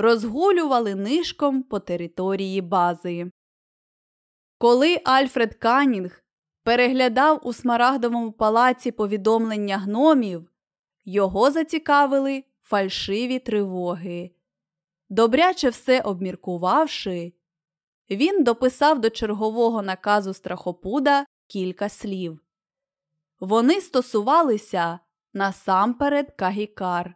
розгулювали нишком по території бази. Коли Альфред Канінг переглядав у Смарагдовому палаці повідомлення гномів, його зацікавили фальшиві тривоги. Добряче все обміркувавши, він дописав до чергового наказу страхопуда кілька слів. Вони стосувалися насамперед Кагікар.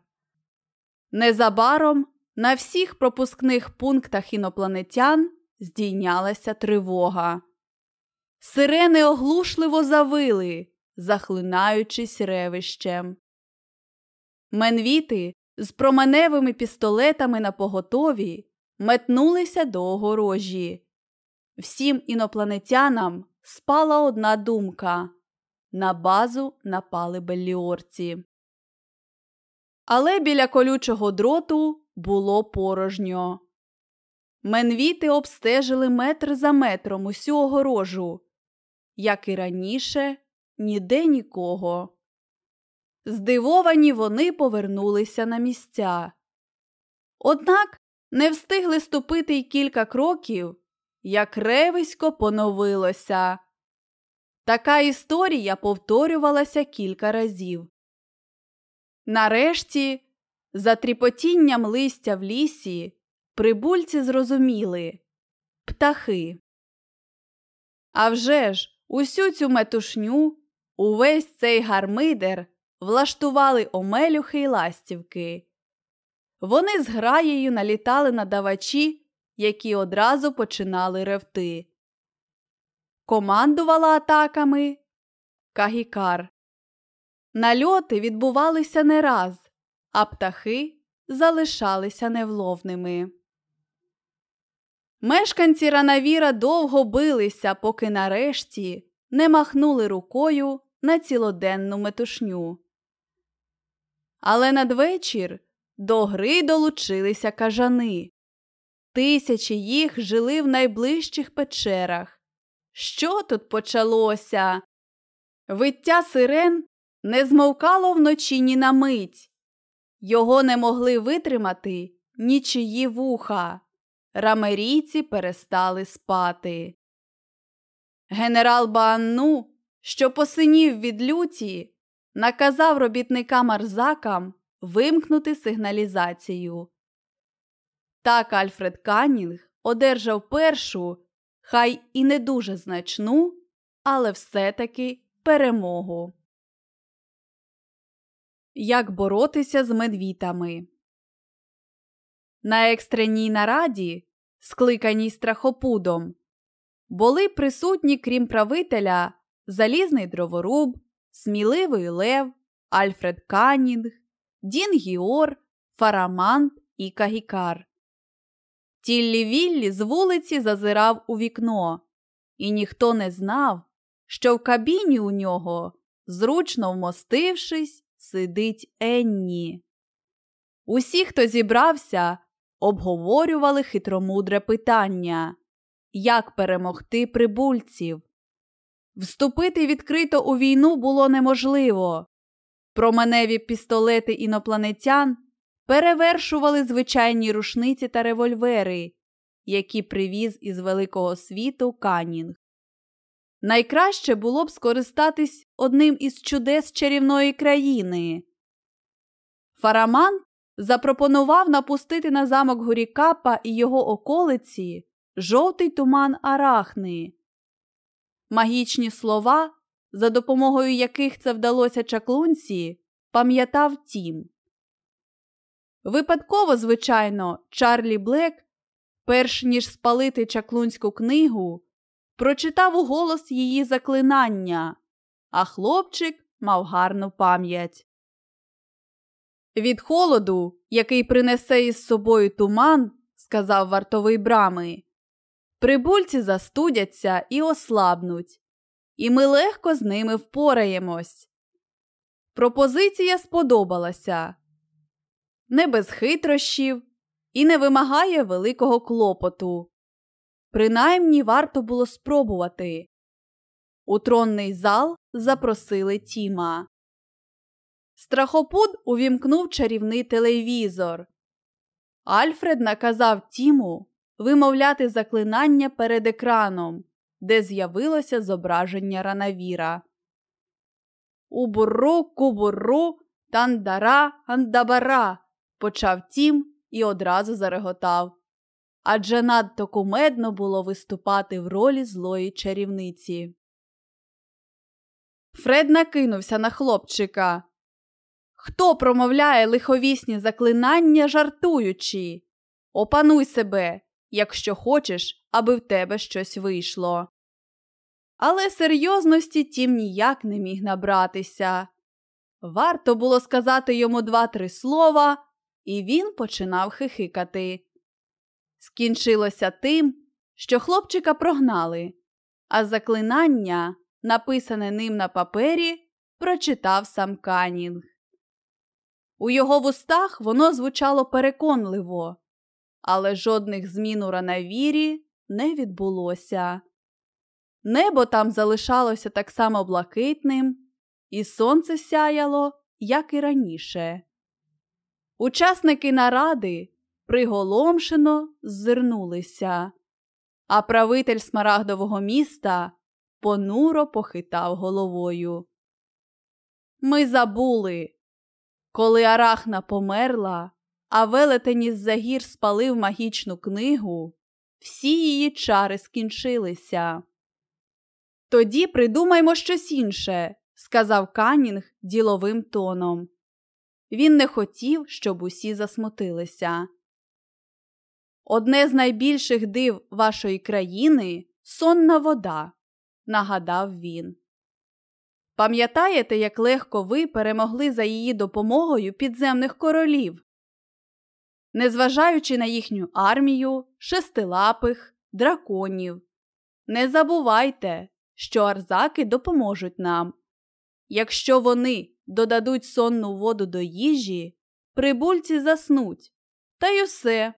Незабаром на всіх пропускних пунктах інопланетян здійнялася тривога. Сирени оглушливо завили, захлинаючись ревищем. Менвіти з променевими пістолетами на поготові метнулися до огорожі. Всім інопланетянам спала одна думка на базу напали белліорці. Але біля колючого дроту було порожньо. Менвіти обстежили метр за метром усю огорожу. Як і раніше, ніде нікого. Здивовані вони повернулися на місця. Однак не встигли ступити й кілька кроків, як ревисько поновилося. Така історія повторювалася кілька разів. Нарешті, за тріпотінням листя в лісі, прибульці зрозуміли птахи. А вже ж, усю цю метушню, увесь цей гармидер влаштували омелюхи й ластівки. Вони з граєю налітали на давачі, які одразу починали ревти. Командувала атаками Кагікар. Нальоти відбувалися не раз, а птахи залишалися невловними. Мешканці Ранавіра довго билися, поки нарешті не махнули рукою на цілоденну метушню. Але надвечір до гри долучилися кажани. Тисячі їх жили в найближчих печерах. Що тут почалося? Виття сирен не змовкало вночі ні на мить. Його не могли витримати нічиї вуха. Рамерійці перестали спати. Генерал Баанну, що посинів від люті, наказав робітникам арзакам вимкнути сигналізацію. Так Альфред Каннінг одержав першу, хай і не дуже значну, але все-таки перемогу. Як боротися з медвітами На екстреній нараді, скликаній страхопудом, були присутні, крім правителя, залізний дроворуб, сміливий Лев, Альфред Каннінг, Дін Гіор, Фарамант і Кагікар. Тіллі Віллі з вулиці зазирав у вікно, і ніхто не знав, що в кабіні у нього, зручно вмостившись, сидить Енні. Усі, хто зібрався, обговорювали хитромудре питання як перемогти прибульців. Вступити відкрито у війну було неможливо. Променеві пістолети інопланетян перевершували звичайні рушниці та револьвери, які привіз із великого світу Канінг. Найкраще було б скористатись одним із чудес чарівної країни. Фараман запропонував напустити на замок Гурікапа і його околиці жовтий туман арахни. Магічні слова, за допомогою яких це вдалося чаклунці, пам'ятав тім. Випадково, звичайно, Чарлі Блек, перш ніж спалити чаклунську книгу, прочитав у голос її заклинання, а хлопчик мав гарну пам'ять. Від холоду, який принесе із собою туман, сказав вартовий брами, прибульці застудяться і ослабнуть, і ми легко з ними впораємось. Пропозиція сподобалася не без хитрощів і не вимагає великого клопоту. Принаймні варто було спробувати. У тронний зал запросили Тіма. Страхопуд увімкнув чарівний телевізор. Альфред наказав Тіму вимовляти заклинання перед екраном, де з'явилося зображення ранавіра. Убуру, кубуру, тандара, андабара, почав Тім і одразу зареготав. Адже надто кумедно було виступати в ролі злої чарівниці. Фред накинувся на хлопчика. Хто промовляє лиховісні заклинання, жартуючи? Опануй себе, якщо хочеш, аби в тебе щось вийшло. Але серйозності тім ніяк не міг набратися. Варто було сказати йому два-три слова, і він починав хихикати. Скінчилося тим, що хлопчика прогнали, а заклинання, написане ним на папері, прочитав сам Канінг. У його вустах воно звучало переконливо, але жодних змін у ранавірі не відбулося. Небо там залишалося так само блакитним, і сонце сяяло, як і раніше. Учасники наради приголомшено ззирнулися, а правитель смарагдового міста понуро похитав головою. Ми забули, коли Арахна померла, а велетень із загір спалив магічну книгу, всі її чари скінчилися. Тоді придумаймо щось інше, сказав Канінг діловим тоном. Він не хотів, щоб усі засмутилися. Одне з найбільших див вашої країни сонна вода, нагадав він. Пам'ятаєте, як легко ви перемогли за її допомогою підземних королів? Незважаючи на їхню армію, шестилапих, драконів. Не забувайте, що арзаки допоможуть нам. Якщо вони додадуть сонну воду до їжі, прибульці заснуть. Та й усе.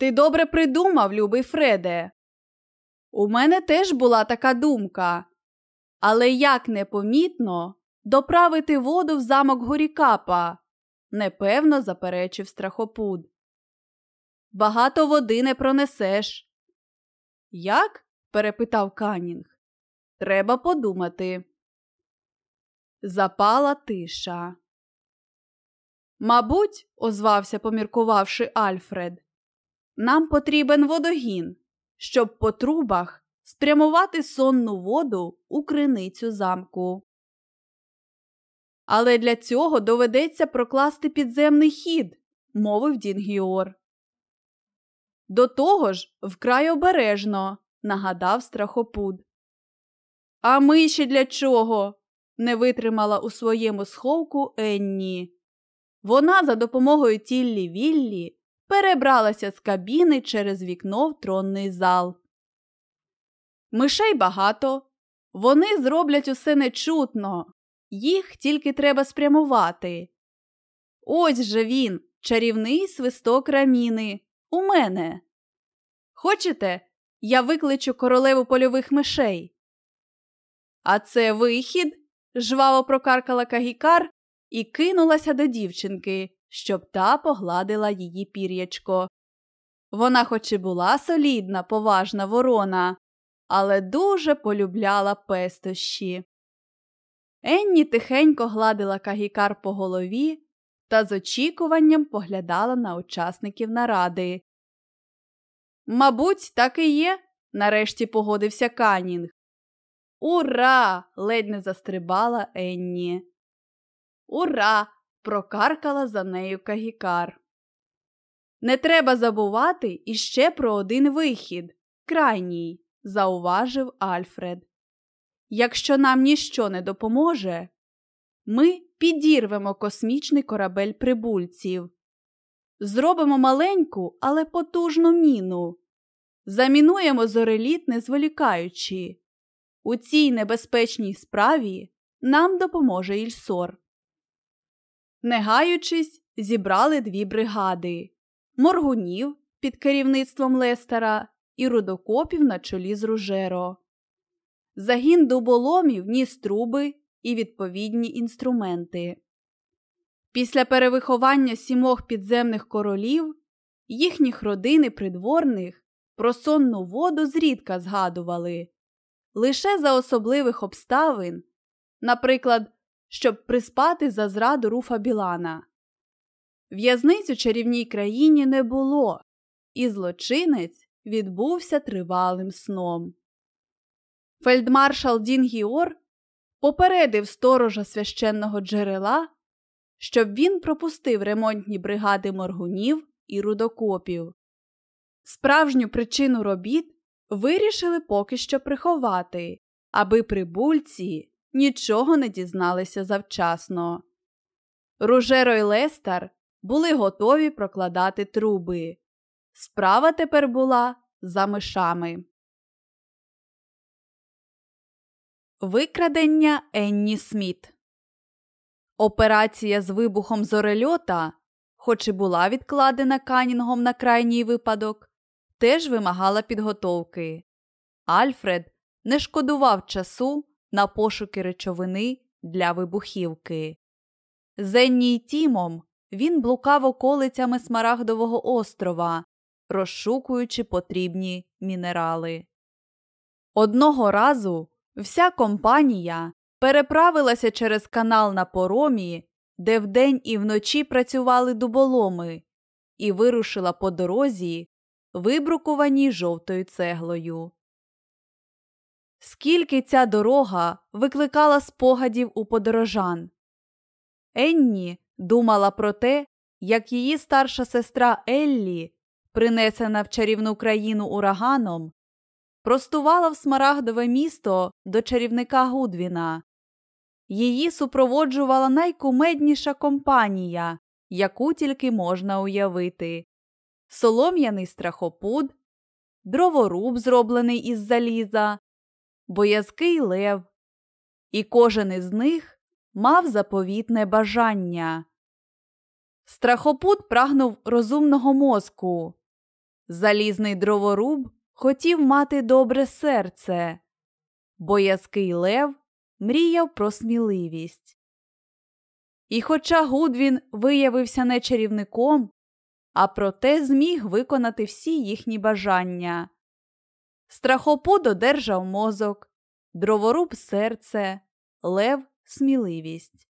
Ти добре придумав, любий Фреде. У мене теж була така думка. Але як непомітно доправити воду в замок Горікапа, непевно заперечив страхопуд. Багато води не пронесеш. Як? перепитав Канінг. Треба подумати. Запала тиша. Мабуть, озвався, поміркувавши Альфред, нам потрібен водогін, щоб по трубах спрямувати сонну воду у криницю замку. Але для цього доведеться прокласти підземний хід, мовив Дінгіор. До того ж, вкрай обережно, нагадав страхопуд. А ми ще для чого? не витримала у своєму сховку Енні. Вона за допомогою тіллі Віллі перебралася з кабіни через вікно в тронний зал. Мишей багато. Вони зроблять усе нечутно, їх тільки треба спрямувати. Ось же він, чарівний свисток раміни, у мене. Хочете, я викличу королеву польових мишей? А це вихід, жваво прокаркала Кагікар і кинулася до дівчинки, щоб та погладила її пір'ячко. Вона, хоч і була солідна, поважна ворона, але дуже полюбляла пестощі. Енні тихенько гладила Кагікар по голові та з очікуванням поглядала на учасників наради. Мабуть, так і є, нарешті погодився Канінг. Ура! ледь не застрибала Енні. Ура! Прокаркала за нею Кагікар. Не треба забувати іще про один вихід крайній, зауважив Альфред. Якщо нам ніщо не допоможе, ми підірвемо космічний корабель прибульців, зробимо маленьку, але потужну міну, замінуємо зореліт, не зволікаючи. У цій небезпечній справі нам допоможе Ільсор. Не гаючись, зібрали дві бригади моргунів під керівництвом Лестера і рудокопів на чолі з Ружеро. Загін дуболомів ніс труби і відповідні інструменти. Після перевиховання сімох підземних королів їхніх родин і придворних про сонну воду зрідка згадували. Лише за особливих обставин, наприклад, щоб приспати за зраду руфа Білана. В'язниць у чарівній країні не було, і злочинець відбувся тривалим сном. Фельдмаршал Дін Гіор попередив сторожа священного джерела, щоб він пропустив ремонтні бригади моргунів і рудокопів. Справжню причину робіт вирішили поки що приховати, аби прибульці нічого не дізналися завчасно. Ружеро й Лестар були готові прокладати труби. Справа тепер була за мишами. Викрадення Енні Сміт Операція з вибухом зорельота, хоч і була відкладена Канінгом на крайній випадок, теж вимагала підготовки. Альфред не шкодував часу на пошуки речовини для вибухівки. З Енні й Тімом він блукав околицями Смарагдового острова, розшукуючи потрібні мінерали. Одного разу вся компанія переправилася через канал на поромі, де вдень і вночі працювали дуболоми, і вирушила по дорозі, вибрукованій жовтою цеглою. Скільки ця дорога викликала спогадів у подорожан. Енні думала про те, як її старша сестра Еллі, принесена в чарівну країну ураганом, простувала в смарагдове місто до чарівника Гудвіна. Її супроводжувала найкумедніша компанія, яку тільки можна уявити солом'яний страхопуд, дроворуб, зроблений із заліза, боязкий лев, і кожен із них мав заповітне бажання. Страхопут прагнув розумного мозку. Залізний дроворуб хотів мати добре серце, боязкий лев мріяв про сміливість. І, хоча Гудвін виявився не чарівником, а проте зміг виконати всі їхні бажання. Страхопут одержав мозок, дроворуб серце, лев сміливість.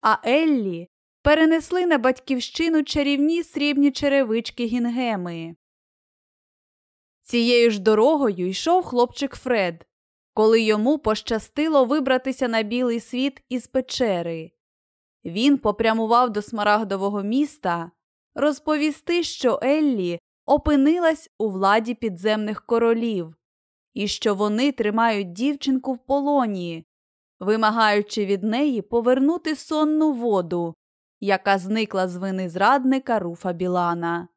А Еллі перенесли на батьківщину чарівні срібні черевички гінгеми. Цією ж дорогою йшов хлопчик Фред, коли йому пощастило вибратися на білий світ із печери. Він попрямував до смарагдового міста розповісти, що Еллі опинилась у владі підземних королів і що вони тримають дівчинку в полоні, вимагаючи від неї повернути сонну воду, яка зникла з вини зрадника Руфа Білана.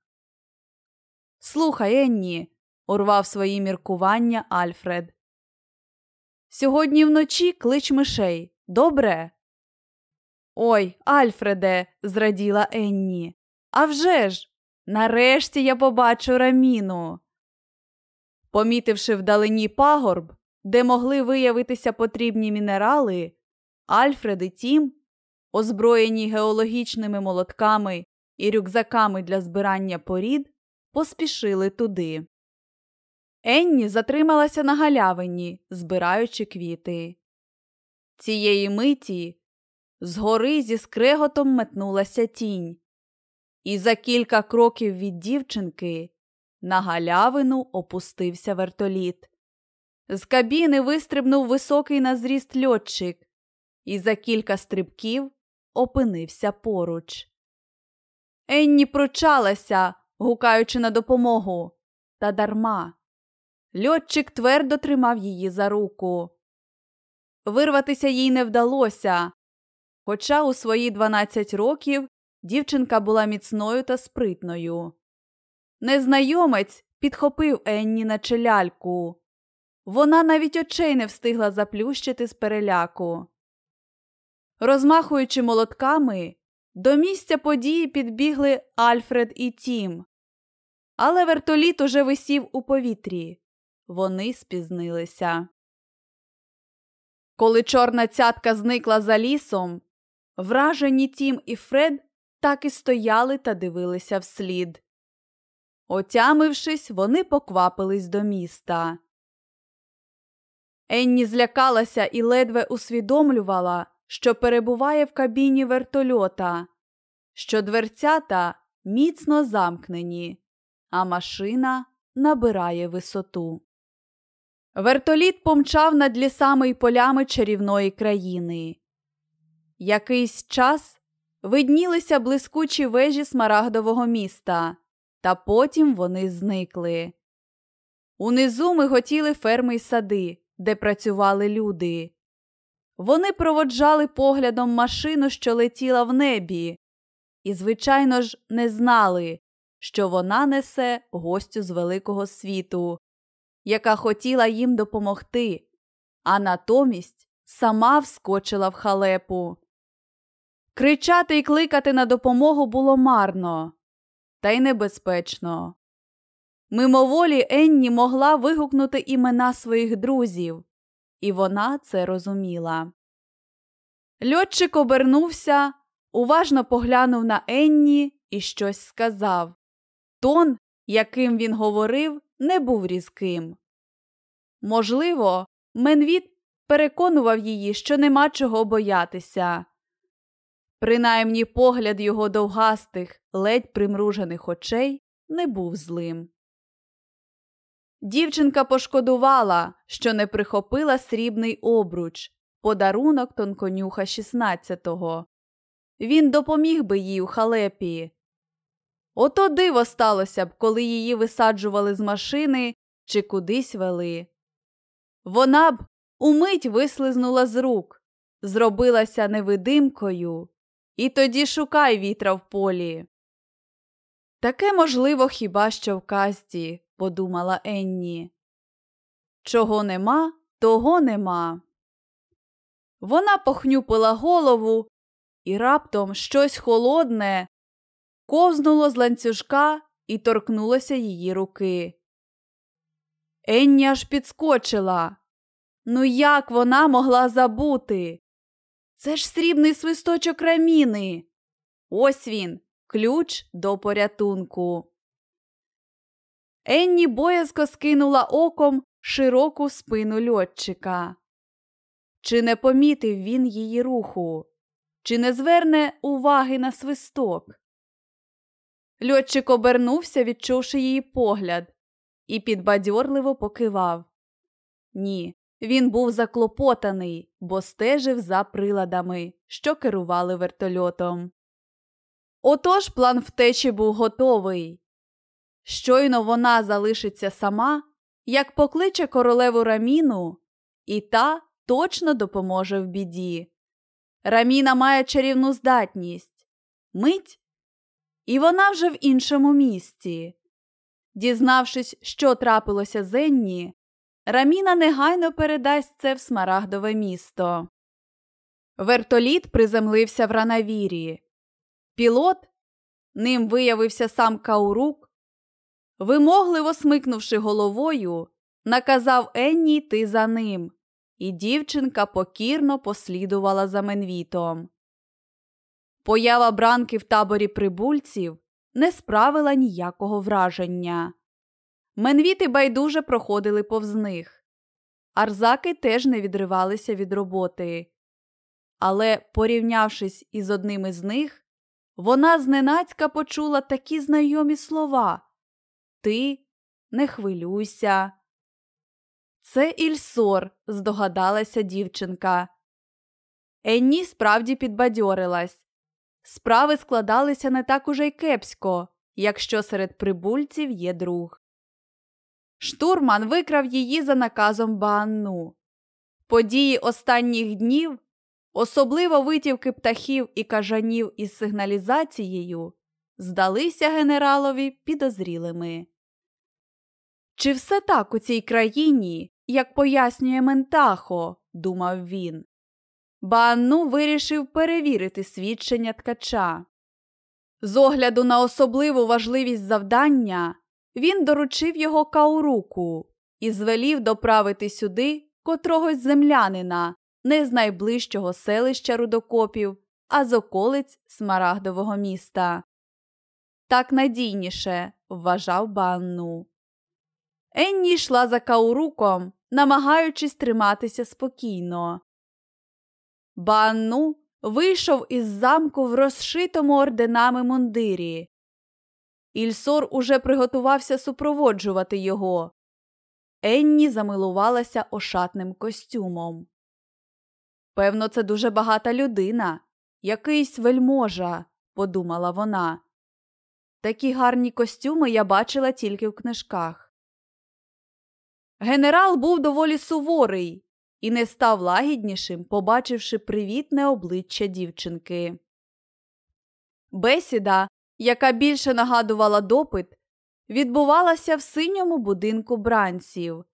Слухай, Енні, урвав свої міркування Альфред. Сьогодні вночі клич мишей. Добре? Ой, Альфреде, зраділа Енні. «А вже ж! Нарешті я побачу раміну. Помітивши вдалині пагорб, де могли виявитися потрібні мінерали, Альфред і Тім, озброєні геологічними молотками і рюкзаками для збирання порід, поспішили туди. Енні затрималася на галявині, збираючи квіти. Цієї миті згори зі скреготом метнулася тінь, і за кілька кроків від дівчинки на галявину опустився вертоліт. З кабіни вистрибнув високий на зріст льотчик і за кілька стрибків опинився поруч. Енні прочалася, гукаючи на допомогу, та дарма. Льотчик твердо тримав її за руку. Вирватися їй не вдалося, хоча у свої 12 років дівчинка була міцною та спритною. Незнайомець підхопив Енні на челяльку. Вона навіть очей не встигла заплющити з переляку. Розмахуючи молотками, до місця події підбігли Альфред і Тім. Але вертоліт уже висів у повітрі. Вони спізнилися. Коли чорна цятка зникла за лісом, вражені Тім і Фред так і стояли та дивилися вслід. Отямившись, вони поквапились до міста. Енні злякалася і ледве усвідомлювала, що перебуває в кабіні вертольота, що дверцята міцно замкнені, а машина набирає висоту. Вертоліт помчав над лісами й полями чарівної країни. Якийсь час виднілися блискучі вежі смарагдового міста, та потім вони зникли. Унизу миготіли ферми й сади, де працювали люди. Вони проводжали поглядом машину, що летіла в небі, і, звичайно ж, не знали, що вона несе гостю з великого світу, яка хотіла їм допомогти, а натомість сама вскочила в халепу. Кричати і кликати на допомогу було марно, та й небезпечно. Мимоволі Енні могла вигукнути імена своїх друзів, і вона це розуміла. Льотчик обернувся, уважно поглянув на Енні і щось сказав. Тон, яким він говорив, не був різким. Можливо, Менвіт переконував її, що нема чого боятися. Принаймні погляд його довгастих, ледь примружених очей не був злим. Дівчинка пошкодувала, що не прихопила срібний обруч, подарунок тонконюха 16-го. Він допоміг би їй у халепі. Ото диво сталося б, коли її висаджували з машини чи кудись вели. Вона б умить вислизнула з рук, зробилася невидимкою, і тоді шукай вітра в полі. Таке можливо хіба що в касті, подумала Енні. Чого нема, того нема. Вона похнюпила голову, і раптом щось холодне ковзнуло з ланцюжка і торкнулося її руки. Енні аж підскочила. Ну як вона могла забути? Це ж срібний свисточок раміни. Ось він, ключ до порятунку. Енні боязко скинула оком широку спину льотчика. Чи не помітив він її руху, чи не зверне уваги на свисток? Льотчик обернувся, відчувши її погляд, і підбадьорливо покивав. Ні, він був заклопотаний, бо стежив за приладами, що керували вертольотом. Отож план втечі був готовий. Щойно вона залишиться сама, як покличе королеву раміну, і та точно допоможе в біді. Раміна має чарівну здатність мить, і вона вже в іншому місці. Дізнавшись, що трапилося з Енні, Раміна негайно передасть це в смарагдове місто. Вертоліт приземлився в ранавірі. Пілот, ним виявився сам Каурук, вимогливо смикнувши головою, наказав Енні йти за ним, і дівчинка покірно послідувала за Менвітом. Поява бранки в таборі прибульців не справила ніякого враження. Менвіти байдуже проходили повз них. Арзаки теж не відривалися від роботи. Але, порівнявшись із одним із них, вона зненацька почула такі знайомі слова Ти не хвилюйся. Це Ільсор, здогадалася дівчинка. Енні справді підбадьорилась. Справи складалися не так уже й кепсько, якщо серед прибульців є друг. Штурман викрав її за наказом Баанну. Події останніх днів, особливо витівки птахів і кажанів із сигналізацією, здалися генералові підозрілими. Чи все так у цій країні, як пояснює Ментахо, думав він. Баанну вирішив перевірити свідчення ткача. З огляду на особливу важливість завдання він доручив його кауруку і звелів доправити сюди котрогось землянина, не з найближчого селища рудокопів, а з околиць Смарагдового міста. Так надійніше, вважав Банну. Енні йшла за кауруком, намагаючись триматися спокійно. Банну вийшов із замку в розшитому орденами мундирі. Ільсор уже приготувався супроводжувати його. Енні замилувалася ошатним костюмом. Певно, це дуже багата людина, якийсь вельможа, подумала вона. Такі гарні костюми я бачила тільки в книжках. Генерал був доволі суворий і не став лагіднішим, побачивши привітне обличчя дівчинки. Бесіда, яка більше нагадувала допит, відбувалася в синьому будинку бранців.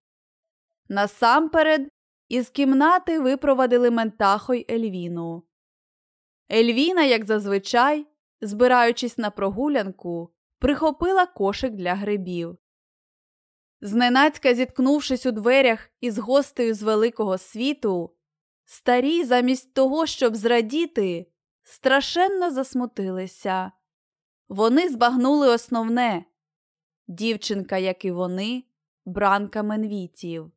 Насамперед із кімнати випровадили Ментахо й Ельвіну. Ельвіна, як зазвичай, збираючись на прогулянку, прихопила кошик для грибів. Зненацька зіткнувшись у дверях із гостею з великого світу, старі, замість того, щоб зрадіти, страшенно засмутилися. Вони збагнули основне дівчинка, як і вони, бранка менвітів.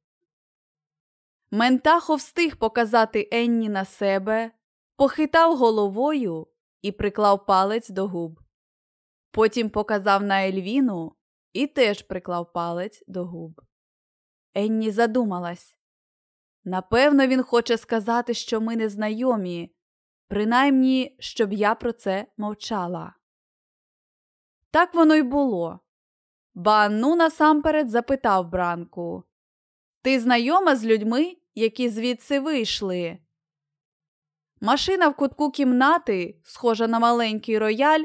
Ментахо встиг показати Енні на себе, похитав головою і приклав палець до губ. Потім показав на Ельвіну і теж приклав палець до губ. Енні задумалась. Напевно, він хоче сказати, що ми не знайомі, принаймні, щоб я про це мовчала. Так воно й було. Банну насамперед запитав бранку Ти знайома з людьми, які звідси вийшли? Машина в кутку кімнати, схожа на маленький рояль,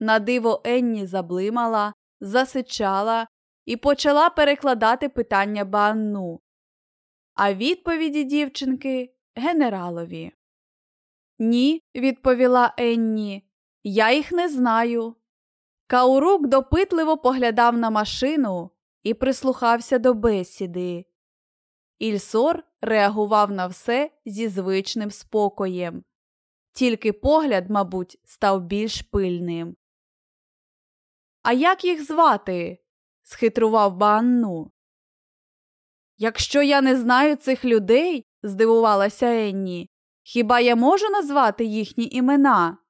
на диво Енні заблимала, засичала і почала перекладати питання банну. А відповіді дівчинки генералові. Ні, відповіла Енні, я їх не знаю. Каурук допитливо поглядав на машину і прислухався до бесіди. Ільсор реагував на все зі звичним спокоєм, тільки погляд, мабуть, став більш пильним. А як їх звати? схитрував Банну. Якщо я не знаю цих людей, здивувалася Енні, хіба я можу назвати їхні імена?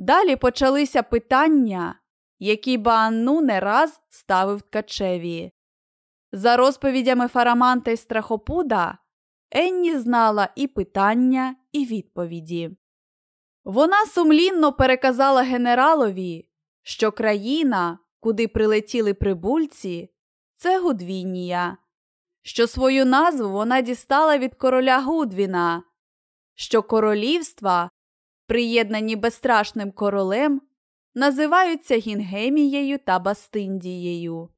Далі почалися питання, які Баанну не раз ставив ткачеві. За розповідями Фараманта й Страхопуда, Енні знала і питання, і відповіді. Вона сумлінно переказала генералові, що країна, куди прилетіли прибульці, це Гудвінія, що свою назву вона дістала від короля Гудвіна, що королівства, приєднані безстрашним королем, називаються Гінгемією та Бастиндією.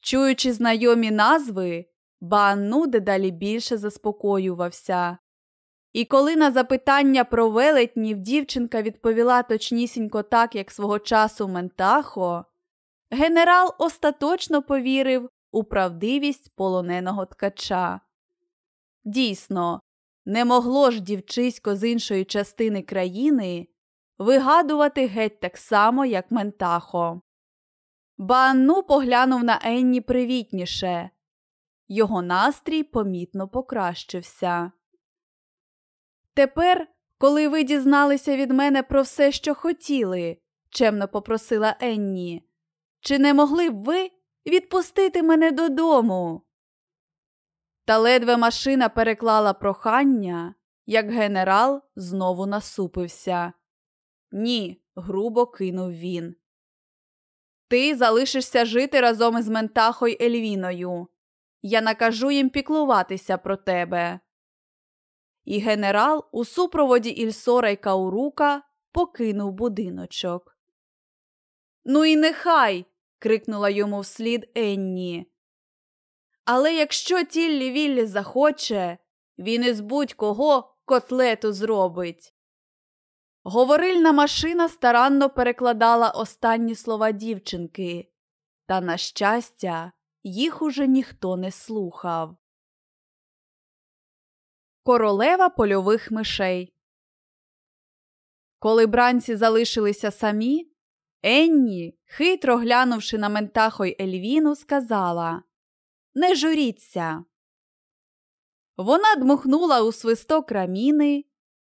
Чуючи знайомі назви, Банну дедалі більше заспокоювався. І коли на запитання про велетнів дівчинка відповіла точнісінько так, як свого часу Ментахо, генерал остаточно повірив у правдивість полоненого ткача. Дійсно, не могло ж дівчисько з іншої частини країни вигадувати геть так само, як Ментахо. Банну поглянув на Енні привітніше. Його настрій помітно покращився. Тепер, коли ви дізналися від мене про все, що хотіли, чемно попросила Енні, чи не могли б ви відпустити мене додому? Та ледве машина переклала прохання, як генерал знову насупився. Ні, грубо кинув він. Ти залишишся жити разом із Ментахо й Ельвіною. Я накажу їм піклуватися про тебе. І генерал у супроводі Ільсора й Каурука покинув будиночок. Ну і нехай. крикнула йому вслід Енні. Але якщо тіллі Віллі захоче, він із будь-кого котлету зробить. Говорильна машина старанно перекладала останні слова дівчинки, та, на щастя, їх уже ніхто не слухав. Королева польових мишей. Коли бранці залишилися самі, Енні, хитро глянувши на Ментахо й Ельвіну, сказала Не журіться. Вона дмухнула у свисток раміни,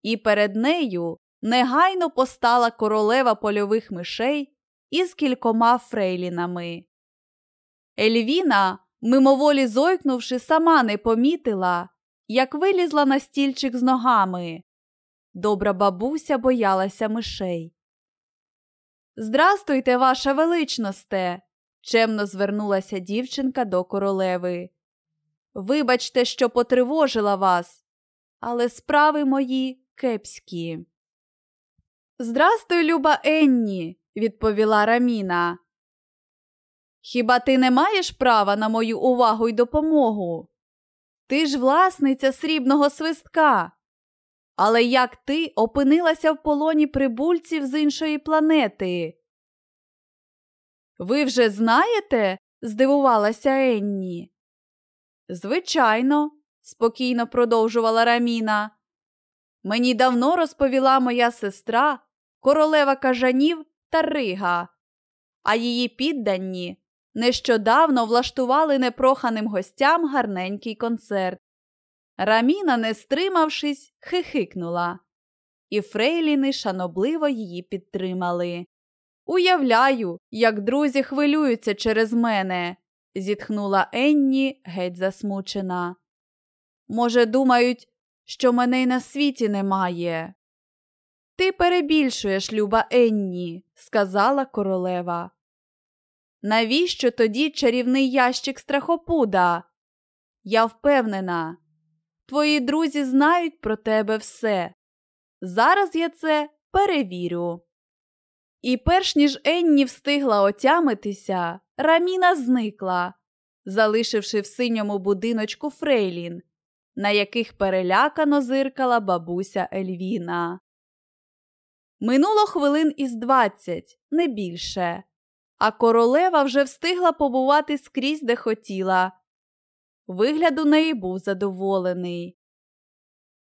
і перед нею негайно постала королева польових мишей із кількома фрейлінами. Ельвіна, мимоволі зойкнувши, сама не помітила, як вилізла на стільчик з ногами. Добра бабуся боялася мишей. Здрастуйте, ваша величносте, чемно звернулася дівчинка до королеви. Вибачте, що потривожила вас, але справи мої кепські. Здрастуй, люба Енні, відповіла Раміна. Хіба ти не маєш права на мою увагу й допомогу? Ти ж власниця срібного свистка. Але як ти опинилася в полоні прибульців з іншої планети? Ви вже знаєте? здивувалася Енні. Звичайно, спокійно продовжувала Раміна. Мені давно розповіла моя сестра, королева кажанів та Рига, а її піддані нещодавно влаштували непроханим гостям гарненький концерт. Раміна, не стримавшись, хихикнула, і Фрейліни шанобливо її підтримали. Уявляю, як друзі хвилюються через мене, зітхнула Енні геть засмучена. Може, думають, що мене й на світі немає. Ти перебільшуєш, люба Енні, сказала королева. Навіщо тоді чарівний ящик страхопуда? Я впевнена, твої друзі знають про тебе все. Зараз я це перевірю. І перш ніж Енні встигла отямитися, раміна зникла, залишивши в синьому будиночку Фрейлін, на яких перелякано зиркала бабуся Ельвіна. Минуло хвилин із двадцять, не більше, а королева вже встигла побувати скрізь, де хотіла. Вигляд у неї був задоволений.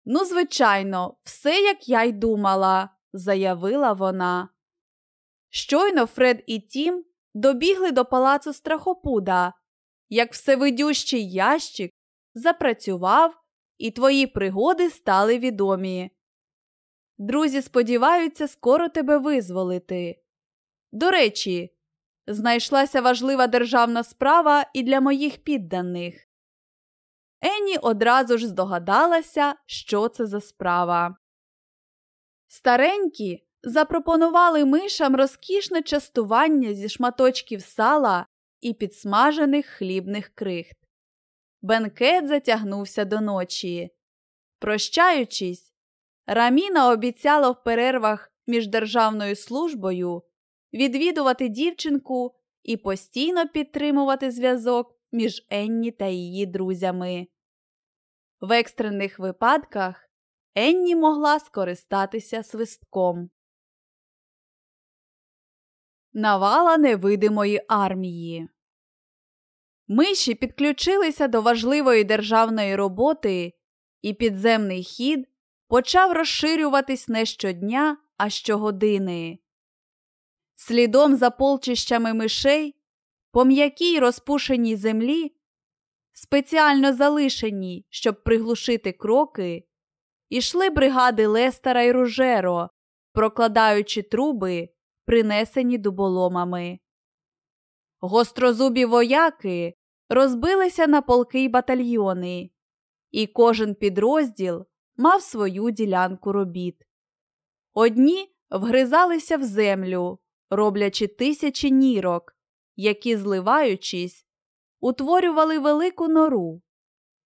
Ну, звичайно, все як я й думала, заявила вона. Щойно Фред і Тім добігли до палацу страхопуда, як всевидющий ящик запрацював, і твої пригоди стали відомі. Друзі сподіваються скоро тебе визволити. До речі, знайшлася важлива державна справа і для моїх підданих. Енні одразу ж здогадалася, що це за справа. Старенькі запропонували мишам розкішне частування зі шматочків сала і підсмажених хлібних крихт. Бенкет затягнувся до ночі. Прощаючись, Раміна обіцяла в перервах між державною службою відвідувати дівчинку і постійно підтримувати зв'язок між Енні та її друзями. В екстрених випадках Енні могла скористатися свистком. Навала невидимої армії. Миші підключилися до важливої державної роботи, і підземний хід почав розширюватись не щодня, а щогодини. Слідом за полчищами мишей по м'якій розпушеній землі, спеціально залишеній, щоб приглушити кроки, ішли бригади Лестера й Ружеро, прокладаючи труби, принесені дуболомами. Гострозубі вояки розбилися на полки й батальйони, і кожен підрозділ мав свою ділянку робіт. Одні вгризалися в землю, роблячи тисячі нірок, які, зливаючись, утворювали велику нору.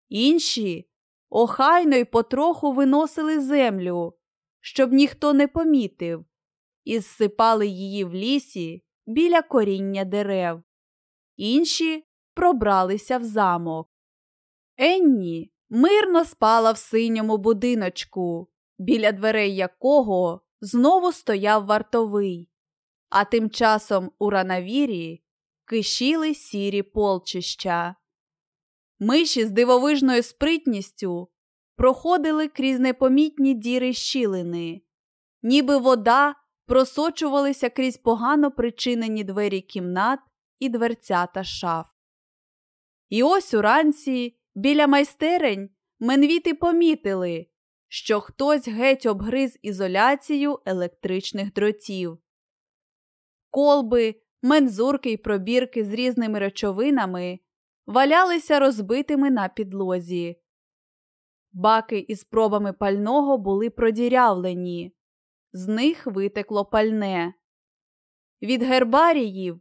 Інші охайно й потроху виносили землю, щоб ніхто не помітив, і зсипали її в лісі біля коріння дерев. Інші пробралися в замок. Енні мирно спала в синьому будиночку, біля дверей якого знову стояв вартовий, а тим часом у ранавірі кишіли сірі полчища. Миші з дивовижною спритністю проходили крізь непомітні діри щілини, ніби вода просочувалися крізь погано причинені двері кімнат і дверцята шаф. І ось уранці біля майстерень менвіти помітили, що хтось геть обгриз ізоляцію електричних дротів. Колби, мензурки й пробірки з різними речовинами валялися розбитими на підлозі. Баки із пробами пального були продірявлені, з них витекло пальне. Від гербаріїв,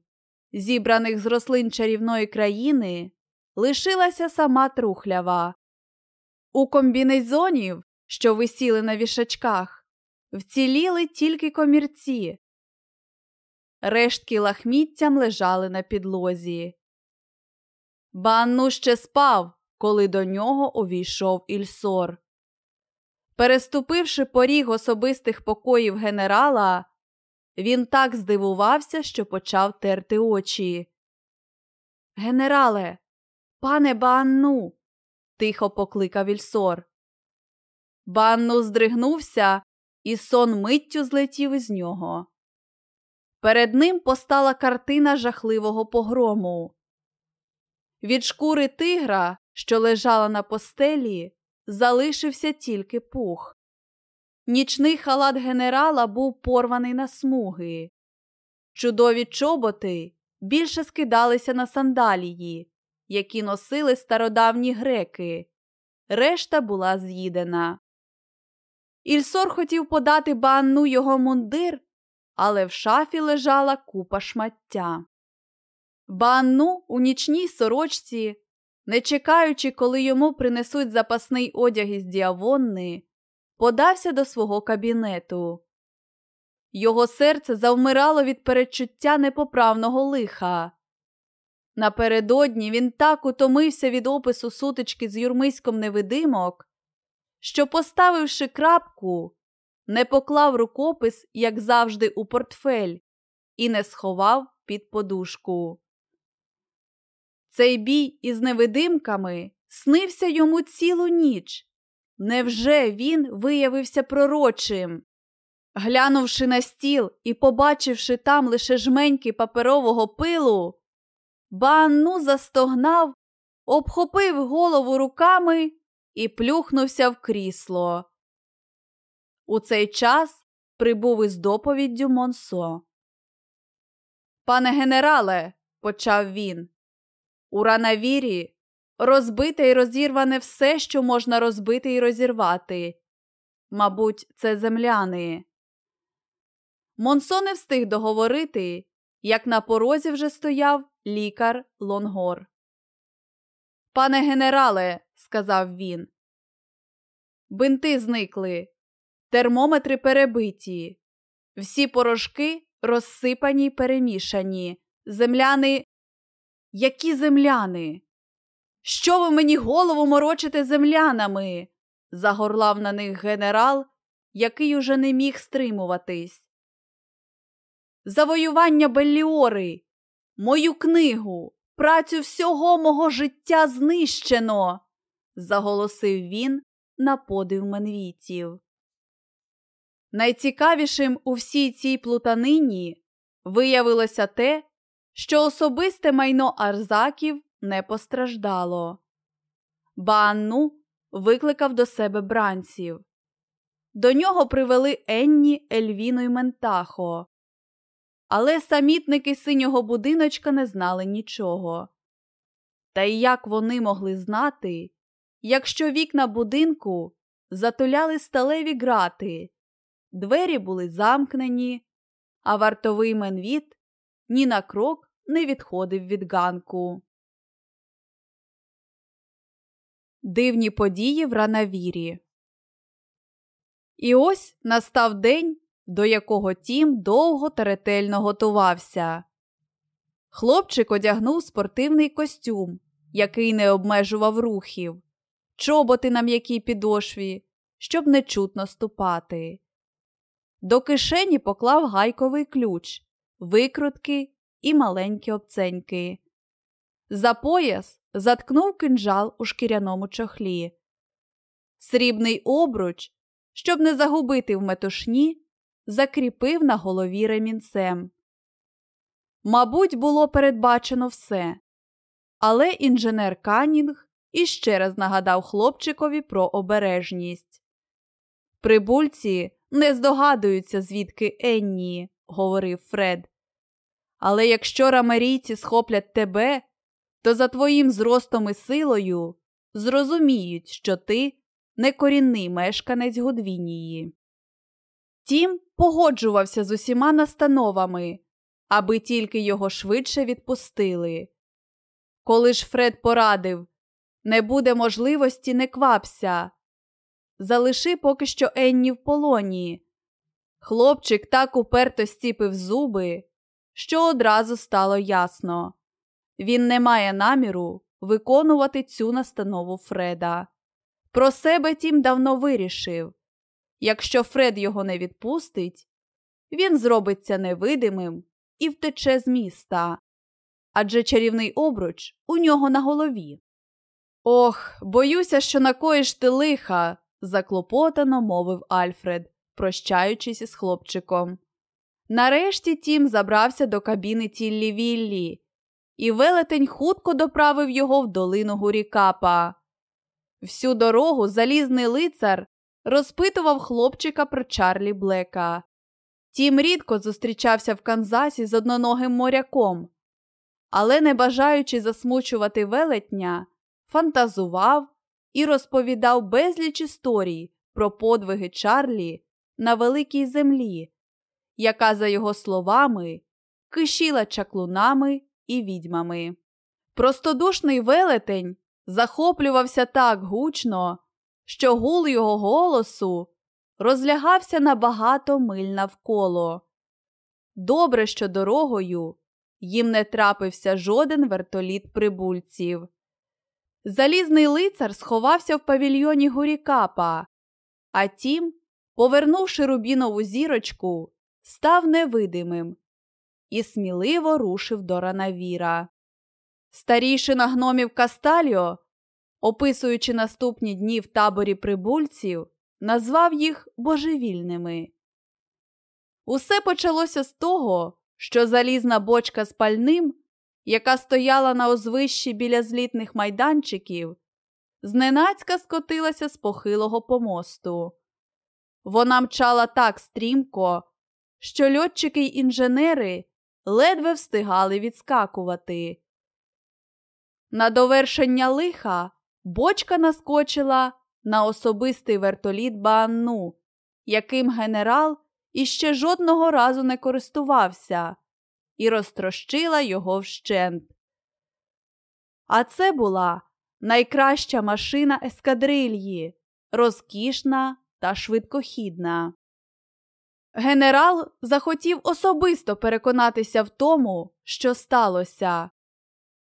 зібраних з рослин чарівної країни, лишилася сама трухлява. У комбінезонів, що висіли на вішачках, вціліли тільки комірці. Рештки лахміттям лежали на підлозі. Банну ще спав, коли до нього увійшов Ільсор. Переступивши поріг особистих покоїв генерала, він так здивувався, що почав терти очі. Генерале, пане Банну, тихо покликав Ільсор. Банну здригнувся, і сон миттю злетів із нього. Перед ним постала картина жахливого погрому. Від шкури тигра, що лежала на постелі, залишився тільки пух. Нічний халат генерала був порваний на смуги. Чудові чоботи більше скидалися на сандалії, які носили стародавні греки. Решта була з'їдена. Ільсор хотів подати банну його мундир, але в шафі лежала купа шмаття. Банну у нічній сорочці, не чекаючи, коли йому принесуть запасний одяг із діавонни, подався до свого кабінету. Його серце завмирало від передчуття непоправного лиха. Напередодні він так утомився від опису сутички з юрмиськом невидимок, що, поставивши крапку, не поклав рукопис, як завжди, у портфель, і не сховав під подушку. Цей бій із невидимками снився йому цілу ніч. Невже він виявився пророчим? Глянувши на стіл і побачивши там лише жменьки паперового пилу, Банну застогнав, обхопив голову руками і плюхнувся в крісло. У цей час прибув із доповіддю Монсо. Пане генерале, почав він, у ранавірі розбите і розірване все, що можна розбити і розірвати. Мабуть, це земляни. Монсо не встиг договорити, як на порозі вже стояв лікар Лонгор. Пане генерале, сказав він, бинти зникли, термометри перебиті, всі порошки розсипані й перемішані. Земляни. Які земляни? Що ви мені голову морочите землянами? загорлав на них генерал, який уже не міг стримуватись. Завоювання Белліори, мою книгу, працю всього мого життя знищено, заголосив він на подив менвітів. Найцікавішим у всій цій плутанині виявилося те, що особисте майно арзаків не постраждало. Банну викликав до себе бранців. До нього привели Енні, Ельвіну й Ментахо. Але самітники синього будиночка не знали нічого. Та й як вони могли знати, якщо вікна будинку затуляли сталеві грати, двері були замкнені, а вартовий менвіт ні на крок не відходив від ганку. Дивні події в ранавірі. І ось настав день, до якого тім довго та ретельно готувався. Хлопчик одягнув спортивний костюм, який не обмежував рухів, чоботи на м'якій підошві, щоб нечутно ступати. До кишені поклав гайковий ключ, викрутки і маленькі обценьки. За пояс заткнув кинджал у шкіряному чохлі. Срібний обруч, щоб не загубити в метушні, закріпив на голові ремінцем. Мабуть, було передбачено все. Але інженер Канінг іще раз нагадав хлопчикові про обережність. Прибульці не здогадуються, звідки Енні, говорив Фред. Але якщо рамерійці схоплять тебе, то за твоїм зростом і силою зрозуміють, що ти некорінний мешканець Гудвінії. Тім погоджувався з усіма настановами, аби тільки його швидше відпустили. Коли ж Фред порадив не буде можливості, не квапся. Залиши поки що Енні в полоні. Хлопчик так уперто стіпив зуби, що одразу стало ясно він не має наміру виконувати цю настанову Фреда. Про себе тім давно вирішив якщо Фред його не відпустить, він зробиться невидимим і втече з міста. Адже чарівний обруч у нього на голові. Ох, боюся, що накоїш ти лиха, заклопотано мовив Альфред, прощаючись із хлопчиком. Нарешті тім забрався до кабіни Тіллі Віллі, і велетень хутко доправив його в долину Гурікапа. Всю дорогу залізний лицар розпитував хлопчика про Чарлі Блека. Тім рідко зустрічався в Канзасі з одноногим моряком, але, не бажаючи засмучувати велетня, фантазував і розповідав безліч історій про подвиги Чарлі на великій землі, яка, за його словами, кишіла чаклунами і відьмами. Простодушний велетень захоплювався так гучно, що гул його голосу розлягався на багато миль навколо. Добре, що дорогою їм не трапився жоден вертоліт прибульців. Залізний лицар сховався в павільйоні Гурікапа, а тім, повернувши рубінову зірочку, став невидимим і сміливо рушив до ранавіра. Старійшина гномів Кастальо, описуючи наступні дні в таборі прибульців, назвав їх божевільними. Усе почалося з того, що залізна бочка з пальним яка стояла на озвищі біля злітних майданчиків, зненацька скотилася з похилого помосту. Вона мчала так стрімко, що льотчики й інженери ледве встигали відскакувати. На довершення лиха бочка наскочила на особистий вертоліт Баанну, яким генерал іще жодного разу не користувався і розтрощила його вщент. А це була найкраща машина ескадрильї, розкішна та швидкохідна. Генерал захотів особисто переконатися в тому, що сталося.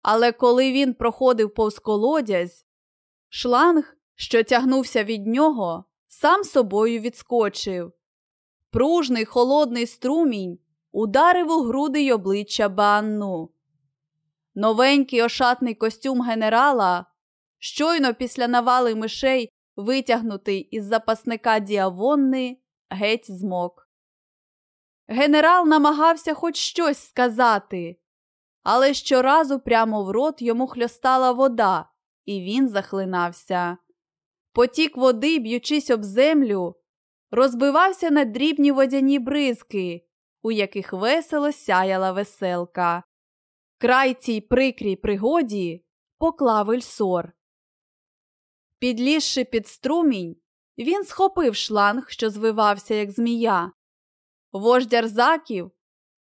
Але коли він проходив повз колодязь, шланг, що тягнувся від нього, сам собою відскочив. Пружний холодний струмінь ударив у груди й обличчя Банну. Новенький ошатний костюм генерала, щойно після навали мишей, витягнутий із запасника діавонни, геть змок. Генерал намагався хоч щось сказати, але щоразу прямо в рот йому хльостала вода, і він захлинався. Потік води, б'ючись об землю, розбивався на дрібні водяні бризки, у яких весело сяяла веселка. Край цій прикрій пригоді поклав Ільсор. Підлізши під струмінь, він схопив шланг, що звивався, як змія. Вождь Арзаків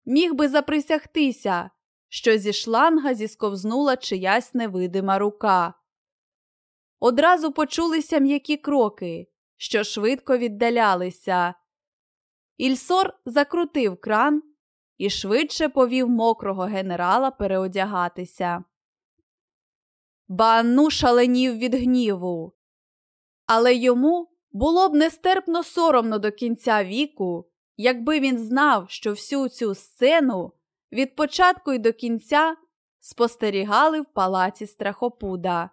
міг би заприсягтися, що зі шланга зісковзнула чиясь невидима рука. Одразу почулися м'які кроки, що швидко віддалялися. Ільсор закрутив кран і швидше повів мокрого генерала переодягатися. Банну шаленів від гніву, але йому було б нестерпно соромно до кінця віку, якби він знав, що всю цю сцену від початку й до кінця спостерігали в палаці страхопуда.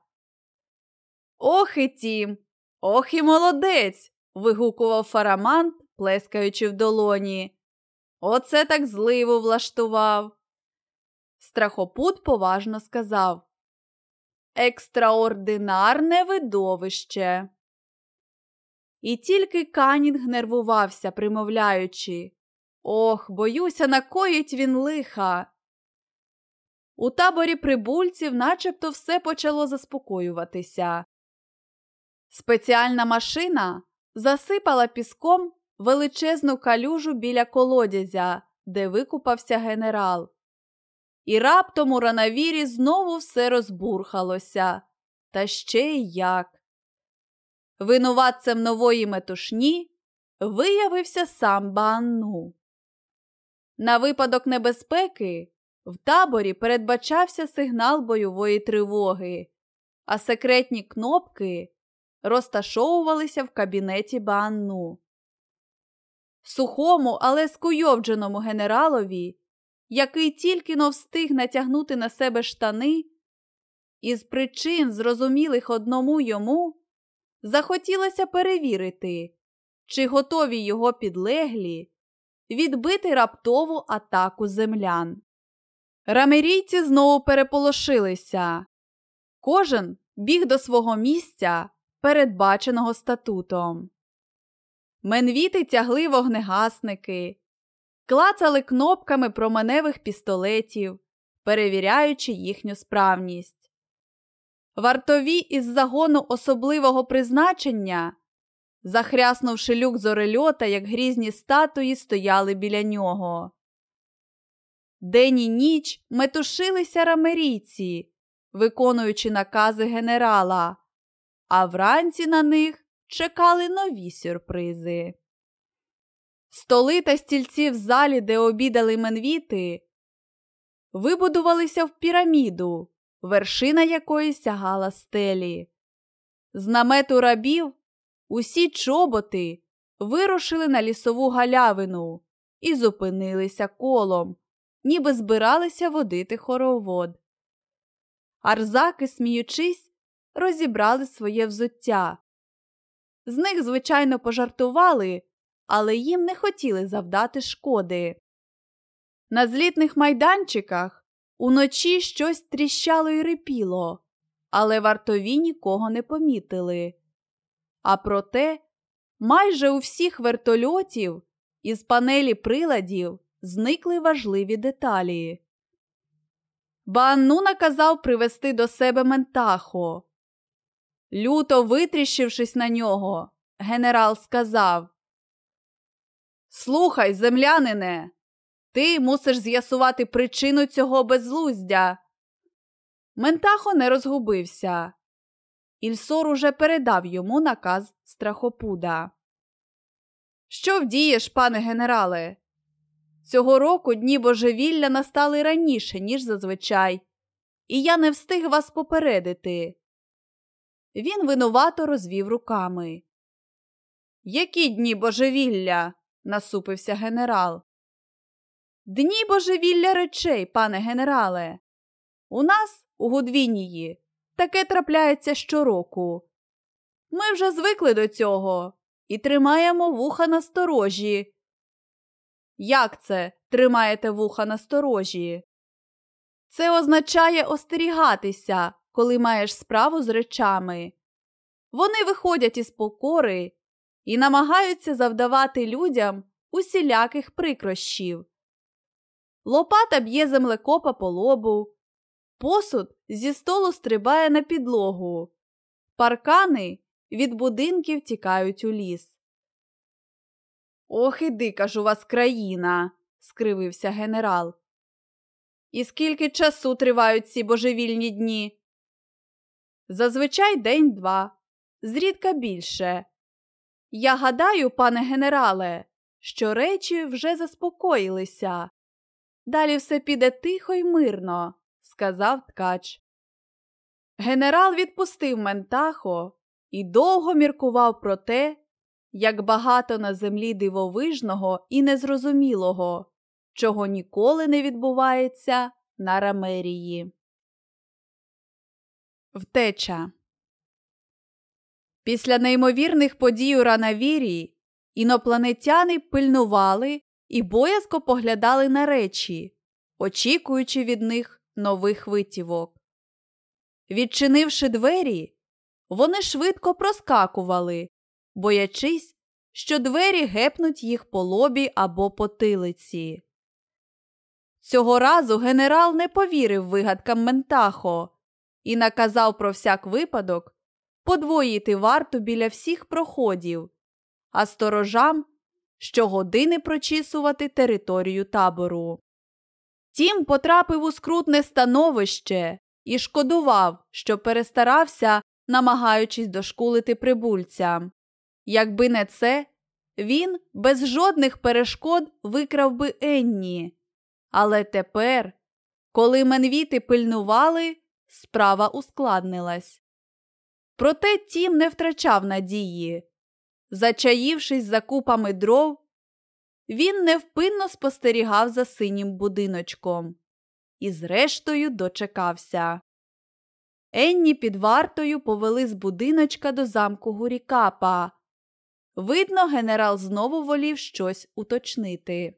Ох і тім, ох і молодець. вигукував фарамант, плескаючи в долоні. Оце так зливу влаштував. Страхопут поважно сказав Екстраординарне видовище. І тільки Канінг нервувався, примовляючи Ох, боюся, накоїть він лиха. У таборі прибульців начебто все почало заспокоюватися. Спеціальна машина засипала піском величезну калюжу біля колодязя, де викупався генерал. І раптом у ранавірі знову все розбурхалося. Та ще й як. Винуватцем нової метушні виявився сам Банну. На випадок небезпеки в таборі передбачався сигнал бойової тривоги, а секретні кнопки розташовувалися в кабінеті Банну. Сухому, але скуйовдженому генералові, який тільки но встиг натягнути на себе штани, із причин, зрозумілих одному йому, захотілося перевірити, чи готові його підлеглі відбити раптову атаку землян. Рамерійці знову переполошилися. Кожен біг до свого місця, передбаченого статутом. Менвіти тягли вогнегасники, клацали кнопками променевих пістолетів, перевіряючи їхню справність. Вартові із загону особливого призначення, захряснувши люк зорельота, як грізні статуї, стояли біля нього. День і ніч метушилися рамерійці, виконуючи накази генерала, а вранці на них чекали нові сюрпризи. Столи та стільці в залі, де обідали менвіти, вибудувалися в піраміду, вершина якої сягала стелі. З намету рабів усі чоботи вирушили на лісову галявину і зупинилися колом, ніби збиралися водити хоровод. Арзаки, сміючись, розібрали своє взуття. З них, звичайно, пожартували, але їм не хотіли завдати шкоди. На злітних майданчиках уночі щось тріщало і рипіло, але вартові нікого не помітили. А проте майже у всіх вертольотів із панелі приладів зникли важливі деталі. Банну наказав привести до себе Ментахо. Люто витріщившись на нього, генерал сказав Слухай, землянине, ти мусиш з'ясувати причину цього безлуздя. Ментахо не розгубився. Ільсор уже передав йому наказ страхопуда. Що вдієш, пане генерале? Цього року дні божевілля настали раніше, ніж зазвичай, і я не встиг вас попередити. Він винувато розвів руками. Які дні божевілля? насупився генерал. Дні божевілля речей, пане генерале. У нас, у Гудвінії, таке трапляється щороку. Ми вже звикли до цього і тримаємо вуха на сторожі. Як це тримаєте вуха на сторожі? Це означає остерігатися, коли маєш справу з речами. Вони виходять із покори і намагаються завдавати людям усіляких прикрощів. Лопата б'є землекопа по лобу, посуд зі столу стрибає на підлогу, паркани від будинків тікають у ліс. Ох і дика ж у вас країна, скривився генерал. І скільки часу тривають ці божевільні дні? Зазвичай день два, зрідка більше. Я гадаю, пане генерале, що речі вже заспокоїлися. Далі все піде тихо й мирно, сказав ткач. Генерал відпустив Ментахо і довго міркував про те, як багато на землі дивовижного і незрозумілого, чого ніколи не відбувається на Рамерії. Втеча Після неймовірних подій у Ранавірі Інопланетяни пильнували і боязко поглядали на речі, очікуючи від них нових витівок. Відчинивши двері, вони швидко проскакували, боячись, що двері гепнуть їх по лобі або по тилиці. Цього разу генерал не повірив вигадкам Ментахо і наказав про всяк випадок подвоїти варту біля всіх проходів, а сторожам щогодини прочісувати територію табору. Тім потрапив у скрутне становище і шкодував, що перестарався, намагаючись дошкулити прибульцям. Якби не це, він без жодних перешкод викрав би Енні. Але тепер, коли менвіти пильнували, справа ускладнилась. Проте тім не втрачав надії. Зачаївшись за купами дров, він невпинно спостерігав за синім будиночком і, зрештою, дочекався. Енні під вартою повели з будиночка до замку Гурікапа. Видно, генерал знову волів щось уточнити.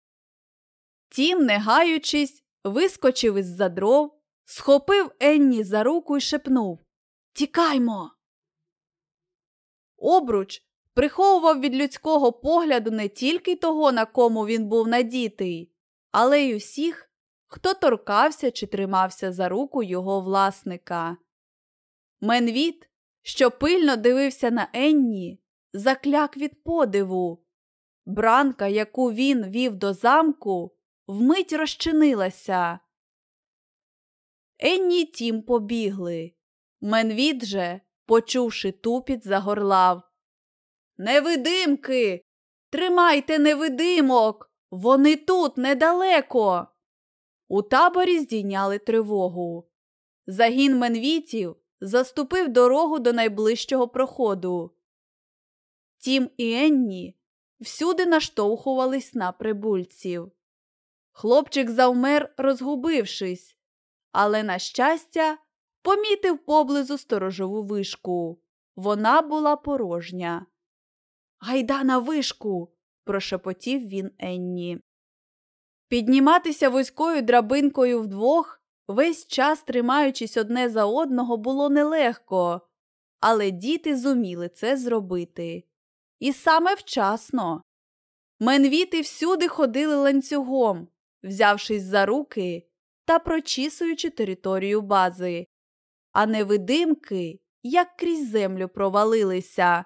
Тім, не гаючись, вискочив із за дров, схопив Енні за руку і шепнув Тікаймо. Обруч приховував від людського погляду не тільки того, на кому він був надітий, але й усіх, хто торкався чи тримався за руку його власника. Менвіт, що пильно дивився на Енні, закляк від подиву. Бранка, яку він вів до замку, вмить розчинилася. Енні тім побігли. Менвіт же, почувши тупіт, загорлав. Невидимки. Тримайте невидимок. Вони тут недалеко. У таборі здійняли тривогу. Загін менвітів заступив дорогу до найближчого проходу. Тім і Енні всюди наштовхувались на прибульців. Хлопчик завмер, розгубившись, але, на щастя, помітив поблизу сторожову вишку. Вона була порожня. Гайда на вишку, прошепотів він Енні. Підніматися вузькою драбинкою вдвох, весь час тримаючись одне за одного, було нелегко, але діти зуміли це зробити. І саме вчасно. Менвіти всюди ходили ланцюгом, взявшись за руки та прочісуючи територію бази, а невидимки, як крізь землю провалилися.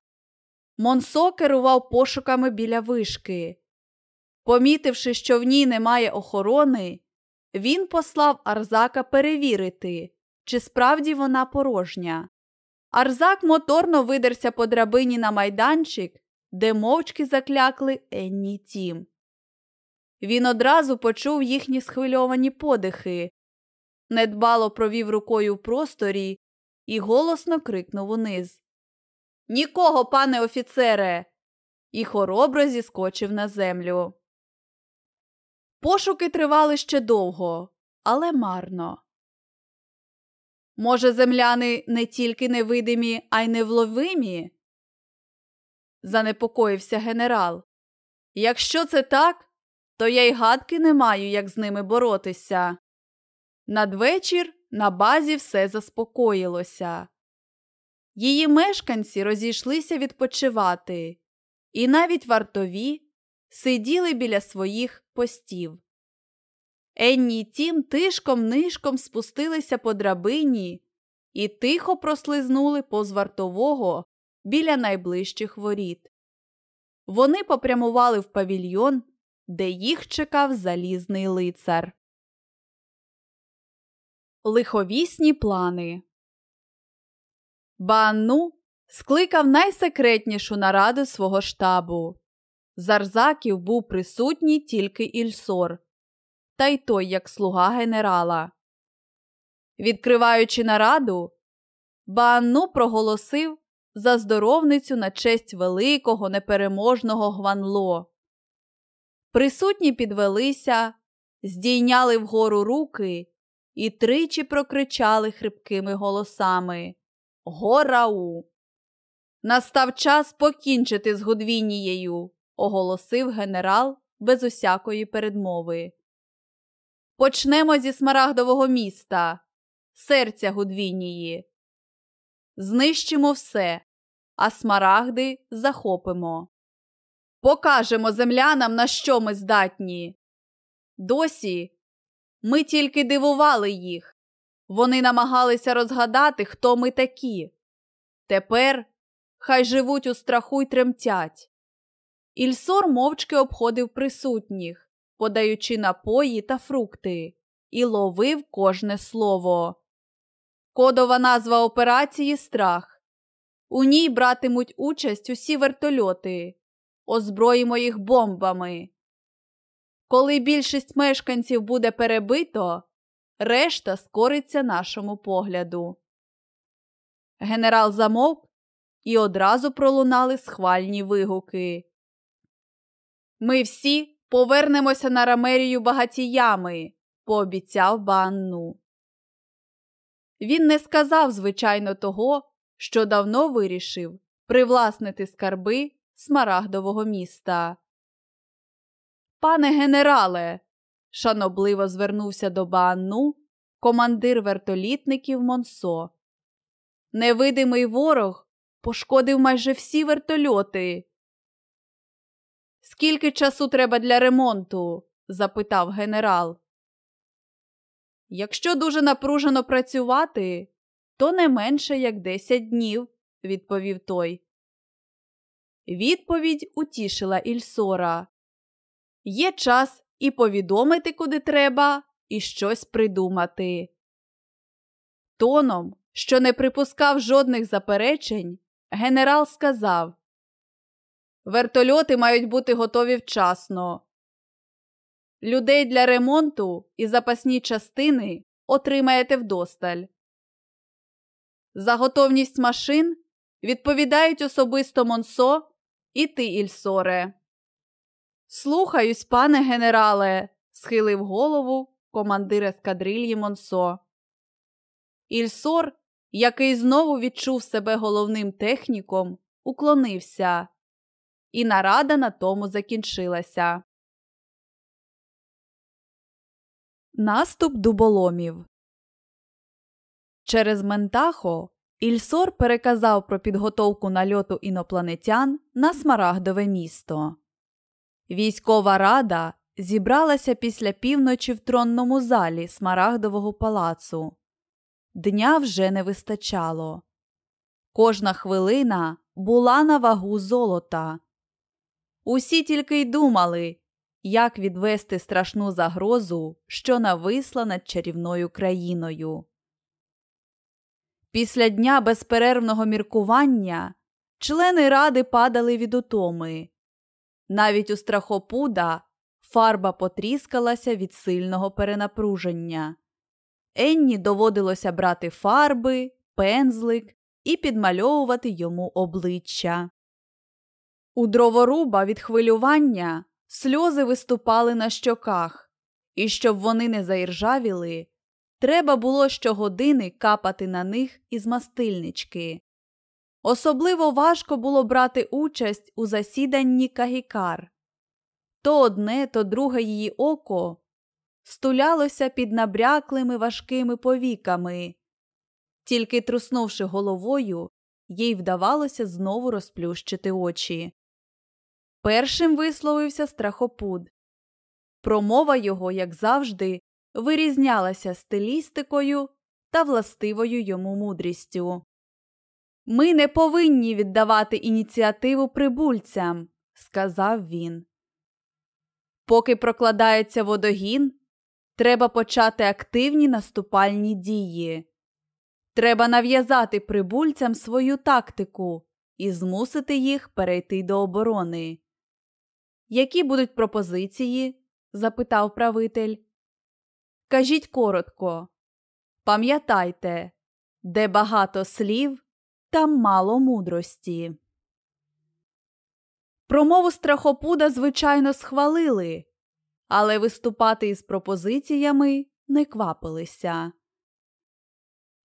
Монсо керував пошуками біля вишки. Помітивши, що в ній немає охорони, він послав Арзака перевірити, чи справді вона порожня. Арзак моторно видерся по драбині на майданчик, де мовчки заклякли Енні Тім. Він одразу почув їхні схвильовані подихи, недбало провів рукою в просторі і голосно крикнув униз. Нікого, пане офіцере. І хоробро зіскочив на землю. Пошуки тривали ще довго, але марно. Може, земляни не тільки невидимі, а й невловимі? Занепокоївся генерал. Якщо це так, то я й гадки не маю, як з ними боротися. Надвечір на базі все заспокоїлося. Її мешканці розійшлися відпочивати, і навіть вартові сиділи біля своїх постів. Енні й тім тишком нишком спустилися по драбині і тихо прослизнули повз вартового біля найближчих воріт. Вони попрямували в павільйон, де їх чекав залізний лицар. Лиховісні плани Банну скликав найсекретнішу нараду свого штабу. Зарзаків був присутній тільки Ільсор, та й той як слуга генерала. Відкриваючи нараду, Банну проголосив за здоровницю на честь великого непереможного Гванло. Присутні підвелися, здійняли вгору руки і тричі прокричали хрипкими голосами Горау! Настав час покінчити з Гудвінією, оголосив генерал без усякої передмови. Почнемо зі смарагдового міста, серця Гудвінії. Знищимо все, а смарагди захопимо. Покажемо землянам, на що ми здатні. Досі ми тільки дивували їх. Вони намагалися розгадати, хто ми такі. Тепер хай живуть у страху й тремтять. Ільсор мовчки обходив присутніх, подаючи напої та фрукти, і ловив кожне слово. Кодова назва операції страх. У ній братимуть участь усі вертольоти. Озброїмо їх бомбами. Коли більшість мешканців буде перебито, решта скориться нашому погляду. Генерал замовк і одразу пролунали схвальні вигуки. Ми всі повернемося на рамерію багатіями, пообіцяв банну. Він не сказав, звичайно, того, що давно вирішив привласнити скарби смарагдового міста. Пане генерале, шанобливо звернувся до Баанну командир вертолітників Монсо. Невидимий ворог пошкодив майже всі вертольоти. Скільки часу треба для ремонту? запитав генерал. Якщо дуже напружено працювати, то не менше як десять днів, відповів той. Відповідь утішила Ільсора. Є час і повідомити, куди треба, і щось придумати. Тоном, що не припускав жодних заперечень, генерал сказав Вертольоти мають бути готові вчасно. Людей для ремонту і запасні частини отримаєте вдосталь. За готовність машин відповідають особисто Монсо і ти, Ільсоре. Слухаюсь, пане генерале, схилив голову командир ескадрильї Монсо. Ільсор, який знову відчув себе головним техніком, уклонився, і нарада на тому закінчилася. Наступ дуболомів Через Ментахо Ільсор переказав про підготовку нальоту інопланетян на Смарагдове місто. Військова рада зібралася після півночі в тронному залі Смарагдового палацу. Дня вже не вистачало. Кожна хвилина була на вагу золота. Усі тільки й думали, як відвести страшну загрозу, що нависла над чарівною країною. Після дня безперервного міркування члени ради падали від утоми. Навіть у страхопуда фарба потріскалася від сильного перенапруження. Енні доводилося брати фарби, пензлик і підмальовувати йому обличчя. У дроворуба від хвилювання сльози виступали на щоках, і щоб вони не заіржавіли, треба було щогодини капати на них із мастильнички. Особливо важко було брати участь у засіданні Кагікар. То одне, то друге її око стулялося під набряклими важкими повіками. Тільки труснувши головою, їй вдавалося знову розплющити очі. Першим висловився страхопуд. Промова його, як завжди, вирізнялася стилістикою та властивою йому мудрістю. Ми не повинні віддавати ініціативу прибульцям, сказав він. Поки прокладається водогін, треба почати активні наступальні дії. Треба нав'язати прибульцям свою тактику і змусити їх перейти до оборони. Які будуть пропозиції? запитав правитель. Кажіть коротко. Пам'ятайте, де багато слів, там мало мудрості. Промову страхопуда, звичайно, схвалили, але виступати із пропозиціями не квапилися.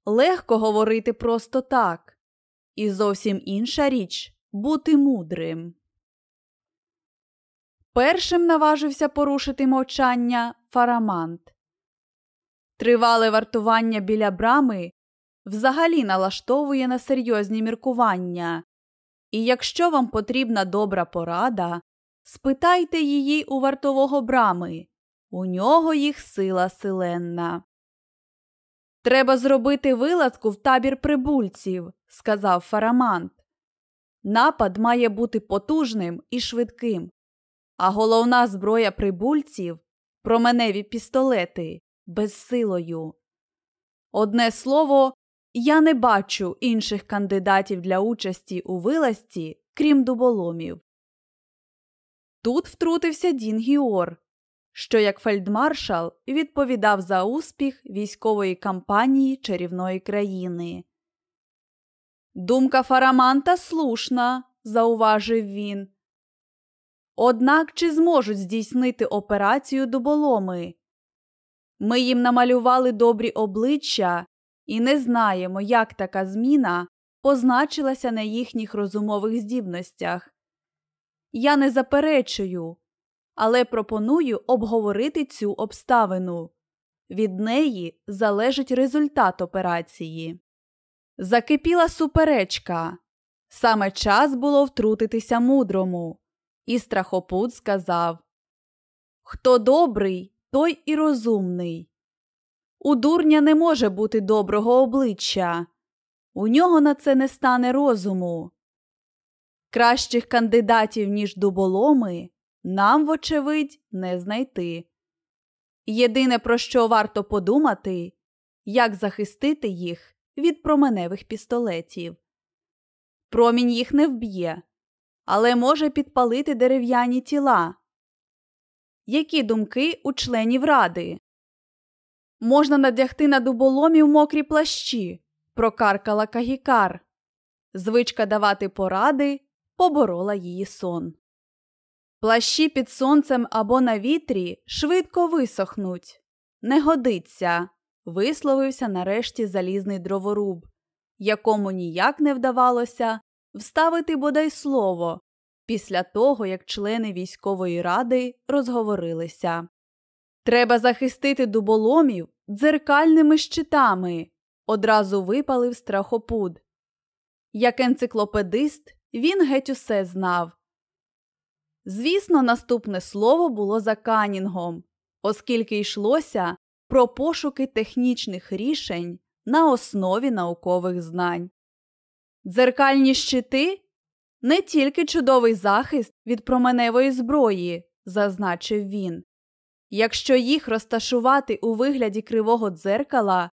Легко говорити просто так, і зовсім інша річ бути мудрим. Першим наважився порушити мовчання фарамант. Тривале вартування біля брами взагалі налаштовує на серйозні міркування, і якщо вам потрібна добра порада, спитайте її у вартового брами. У нього їх сила силенна. Треба зробити вилазку в табір прибульців, сказав Фарамант. Напад має бути потужним і швидким, а головна зброя прибульців променеві пістолети безсилою. Одне слово, я не бачу інших кандидатів для участі у вилазці, крім дуболомів. Тут втрутився Дін Гіор, що як фельдмаршал відповідав за успіх військової кампанії чарівної країни. Думка Фараманта слушна, зауважив він. Однак чи зможуть здійснити операцію дуболоми? Ми їм намалювали добрі обличчя і не знаємо, як така зміна позначилася на їхніх розумових здібностях. Я не заперечую, але пропоную обговорити цю обставину. Від неї залежить результат операції. Закипіла суперечка. Саме час було втрутитися мудрому. І страхопут сказав Хто добрий, той і розумний. У дурня не може бути доброго обличчя. У нього на це не стане розуму. Кращих кандидатів, ніж дуболоми, нам, вочевидь, не знайти. Єдине, про що варто подумати, як захистити їх від променевих пістолетів. Промінь їх не вб'є, але може підпалити дерев'яні тіла. Які думки у членів ради? Можна надягти на дуболомів мокрі плащі, прокаркала Кагікар. Звичка давати поради поборола її сон. Плащі під сонцем або на вітрі швидко висохнуть. Не годиться, висловився нарешті залізний дроворуб, якому ніяк не вдавалося вставити бодай слово після того, як члени військової ради розговорилися. Треба захистити дуболомів дзеркальними щитами, одразу випалив страхопуд. Як енциклопедист, він геть усе знав. Звісно, наступне слово було за Канінгом, оскільки йшлося про пошуки технічних рішень на основі наукових знань. Дзеркальні щити не тільки чудовий захист від променевої зброї, зазначив він. Якщо їх розташувати у вигляді кривого дзеркала,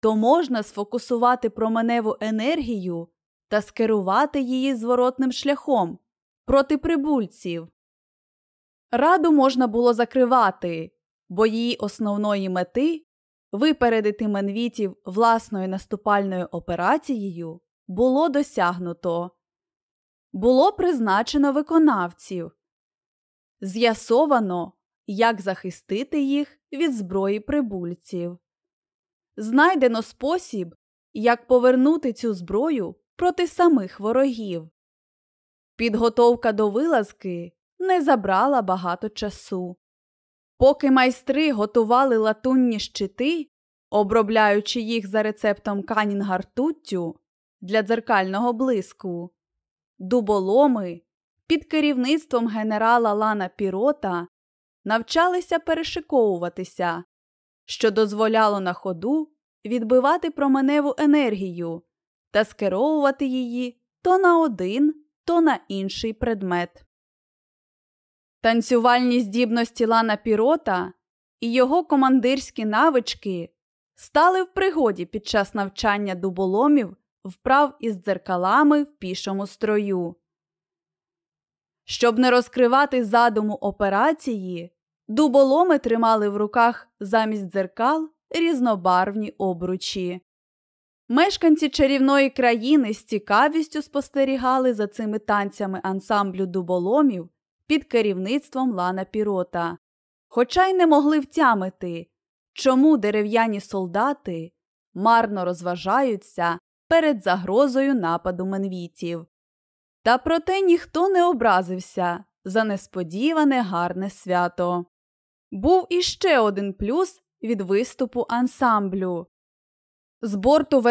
то можна сфокусувати променеву енергію та скерувати її зворотним шляхом проти прибульців. Раду можна було закривати, бо її основної мети випередити менвітів власною наступальною операцією було досягнуто. Було призначено виконавців. З'ясовано, як захистити їх від зброї прибульців. Знайдено спосіб, як повернути цю зброю проти самих ворогів. Підготовка до вилазки не забрала багато часу. Поки майстри готували латунні щити, обробляючи їх за рецептом канінга ртуттю для дзеркального блиску, дуболоми під керівництвом генерала Лана Пірота навчалися перешиковуватися, що дозволяло на ходу відбивати променеву енергію та скеровувати її то на один, то на інший предмет. Танцювальні здібності Лана Пірота і його командирські навички стали в пригоді під час навчання дуболомів вправ із дзеркалами в пішому строю. Щоб не розкривати задуму операції, дуболоми тримали в руках замість дзеркал різнобарвні обручі. Мешканці чарівної країни з цікавістю спостерігали за цими танцями ансамблю дуболомів під керівництвом Лана Пірота, хоча й не могли втямити, чому дерев'яні солдати марно розважаються перед загрозою нападу менвітів. Та проте ніхто не образився за несподіване гарне свято. Був іще один плюс від виступу ансамблю. З борту